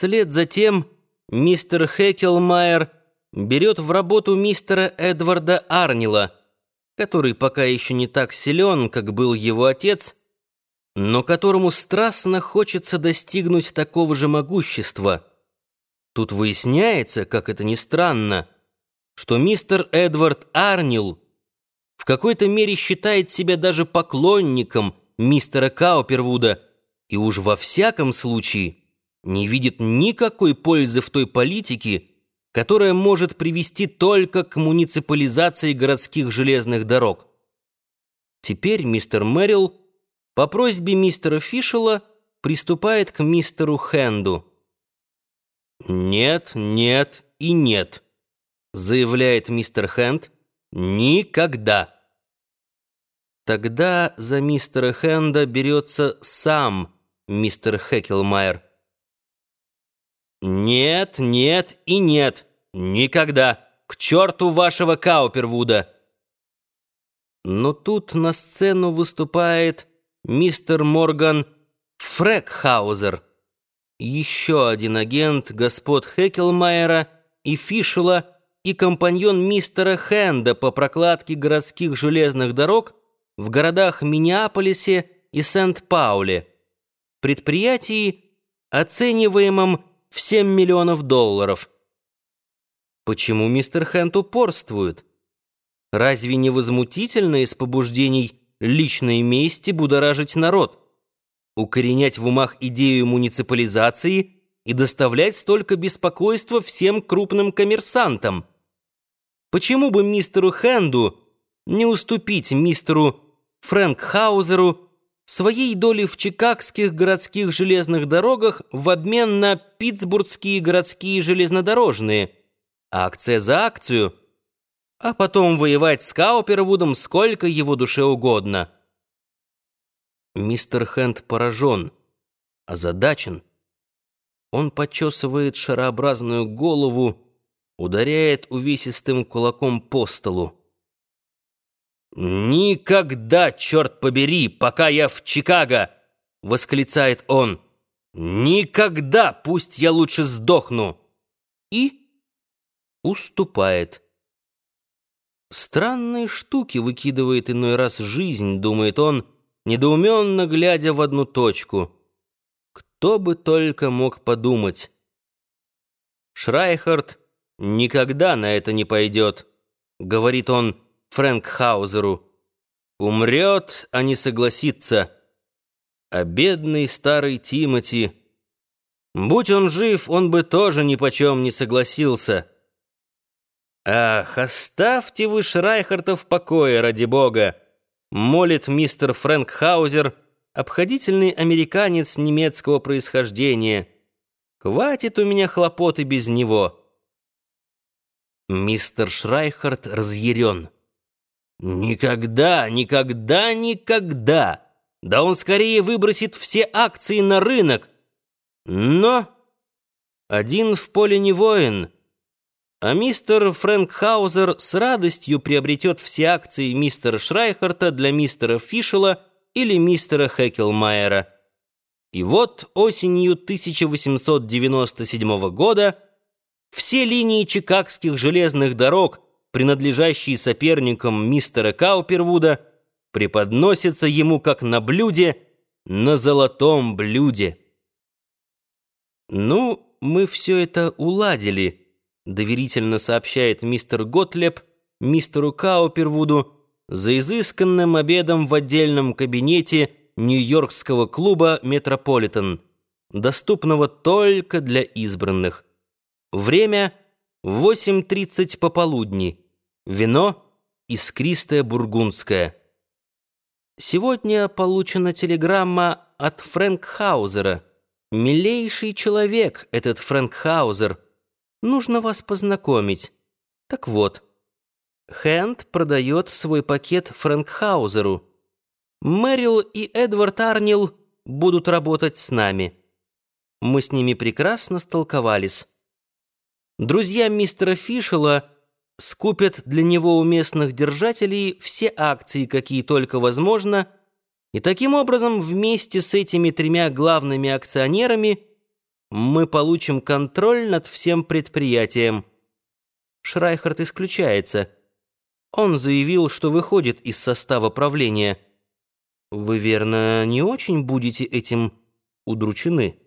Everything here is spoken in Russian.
Вслед за тем мистер Хекелмайер берет в работу мистера Эдварда Арнила, который пока еще не так силен, как был его отец, но которому страстно хочется достигнуть такого же могущества. Тут выясняется, как это ни странно, что мистер Эдвард Арнил в какой-то мере считает себя даже поклонником мистера Каупервуда и уж во всяком случае не видит никакой пользы в той политике, которая может привести только к муниципализации городских железных дорог. Теперь мистер Мэрил по просьбе мистера Фишела приступает к мистеру Хенду. «Нет, нет и нет», — заявляет мистер Хенд, — «никогда». Тогда за мистера Хенда берется сам мистер Хекелмайер. «Нет, нет и нет. Никогда. К черту вашего Каупервуда!» Но тут на сцену выступает мистер Морган Фрекхаузер, еще один агент господ Хекелмайера и Фишела и компаньон мистера Хенда по прокладке городских железных дорог в городах Миннеаполисе и Сент-Пауле, предприятии, оцениваемом в 7 миллионов долларов. Почему мистер Хэнд упорствует? Разве не возмутительно из побуждений личной мести будоражить народ, укоренять в умах идею муниципализации и доставлять столько беспокойства всем крупным коммерсантам? Почему бы мистеру Хэнду не уступить мистеру Фрэнк Хаузеру своей доли в чикагских городских железных дорогах в обмен на питтсбургские городские железнодорожные, акция за акцию, а потом воевать с Каупервудом сколько его душе угодно. Мистер Хэнд поражен, озадачен. Он почесывает шарообразную голову, ударяет увесистым кулаком по столу. «Никогда, черт побери, пока я в Чикаго!» — восклицает он. «Никогда! Пусть я лучше сдохну!» И уступает. Странные штуки выкидывает иной раз жизнь, думает он, недоуменно глядя в одну точку. Кто бы только мог подумать. Шрайхард никогда на это не пойдет, говорит он, — Фрэнк Хаузеру. Умрет, а не согласится. А бедный старый Тимати... Будь он жив, он бы тоже ни почем не согласился. «Ах, оставьте вы Шрайхарта в покое, ради бога!» молит мистер Фрэнк Хаузер, обходительный американец немецкого происхождения. «Хватит у меня хлопоты без него». Мистер Шрайхарт разъярен. Никогда, никогда, никогда. Да он скорее выбросит все акции на рынок. Но один в поле не воин. А мистер Фрэнк Хаузер с радостью приобретет все акции мистера Шрайхарта для мистера Фишела или мистера Хекелмайера. И вот осенью 1897 года все линии чикагских железных дорог – принадлежащие соперникам мистера Каупервуда, преподносятся ему как на блюде, на золотом блюде. «Ну, мы все это уладили», — доверительно сообщает мистер Готлеб мистеру Каупервуду за изысканным обедом в отдельном кабинете Нью-Йоркского клуба «Метрополитен», доступного только для избранных. Время — 8.30 пополудни. Вино искристое бургундское. Сегодня получена телеграмма от Фрэнк Хаузера. Милейший человек этот Фрэнк Хаузер. Нужно вас познакомить. Так вот, Хэнд продает свой пакет Фрэнк Хаузеру. Мэрил и Эдвард Арнил будут работать с нами. Мы с ними прекрасно столковались. Друзья мистера Фишела — скупят для него у местных держателей все акции, какие только возможно, и таким образом вместе с этими тремя главными акционерами мы получим контроль над всем предприятием. Шрайхард исключается. Он заявил, что выходит из состава правления. Вы, верно, не очень будете этим удручены?»